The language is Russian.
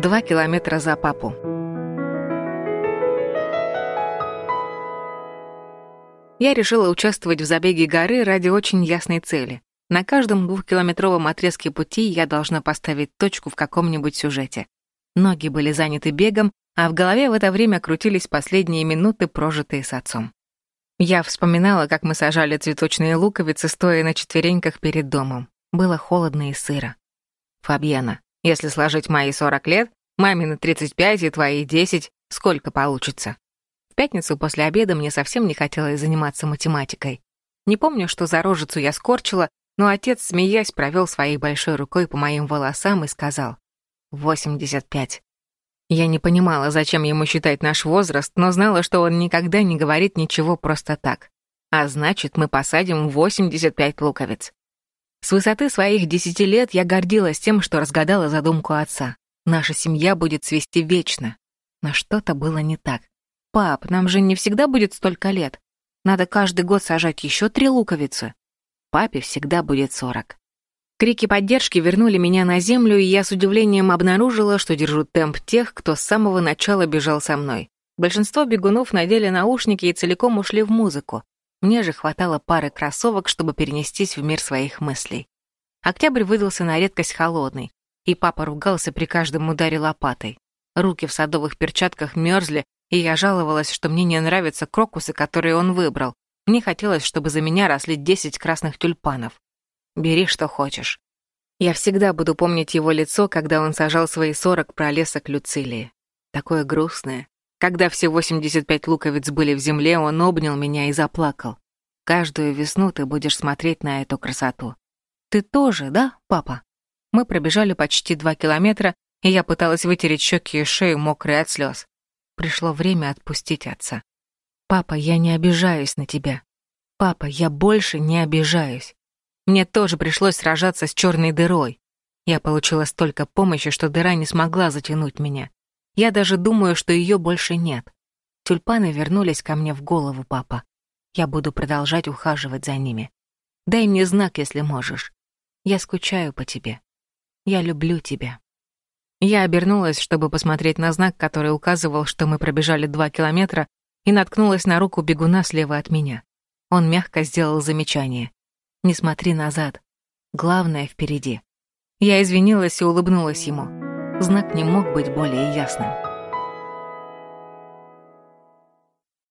Два километра за папу. Я решила участвовать в забеге горы ради очень ясной цели. На каждом двухкилометровом отрезке пути я должна поставить точку в каком-нибудь сюжете. Ноги были заняты бегом, а в голове в это время крутились последние минуты, прожитые с отцом. Я вспоминала, как мы сажали цветочные луковицы, стоя на четвереньках перед домом. Было холодно и сыро. «Фабьена, если сложить мои 40 лет, мамины 35 и твои 10, сколько получится?» В пятницу после обеда мне совсем не хотелось заниматься математикой. Не помню, что за рожицу я скорчила, но отец, смеясь, провел своей большой рукой по моим волосам и сказал «85». Я не понимала, зачем ему считать наш возраст, но знала, что он никогда не говорит ничего просто так. А значит, мы посадим 85 луковиц. С высоты своих десяти лет я гордилась тем, что разгадала задумку отца. Наша семья будет цвести вечно. Но что-то было не так. «Пап, нам же не всегда будет столько лет. Надо каждый год сажать еще три луковицы. Папе всегда будет сорок». Крики поддержки вернули меня на землю, и я с удивлением обнаружила, что держу темп тех, кто с самого начала бежал со мной. Большинство бегунов надели наушники и целиком ушли в музыку. Мне же хватало пары кроссовок, чтобы перенестись в мир своих мыслей. Октябрь выдался на редкость холодный, и папа ругался при каждом ударе лопатой. Руки в садовых перчатках мерзли, и я жаловалась, что мне не нравятся крокусы, которые он выбрал. Мне хотелось, чтобы за меня росли десять красных тюльпанов. Бери, что хочешь. Я всегда буду помнить его лицо, когда он сажал свои сорок пролесок Люцилии. Такое грустное. Когда все 85 луковиц были в земле, он обнял меня и заплакал. Каждую весну ты будешь смотреть на эту красоту. Ты тоже, да, папа? Мы пробежали почти два километра, и я пыталась вытереть щеки и шею, мокрые от слез. Пришло время отпустить отца. Папа, я не обижаюсь на тебя. Папа, я больше не обижаюсь. Мне тоже пришлось сражаться с черной дырой. Я получила столько помощи, что дыра не смогла затянуть меня. Я даже думаю, что ее больше нет. Тюльпаны вернулись ко мне в голову, папа. Я буду продолжать ухаживать за ними. Дай мне знак, если можешь. Я скучаю по тебе. Я люблю тебя. Я обернулась, чтобы посмотреть на знак, который указывал, что мы пробежали два километра, и наткнулась на руку бегуна слева от меня. Он мягко сделал замечание. Не смотри назад. Главное впереди. Я извинилась и улыбнулась ему. Знак не мог быть более ясным.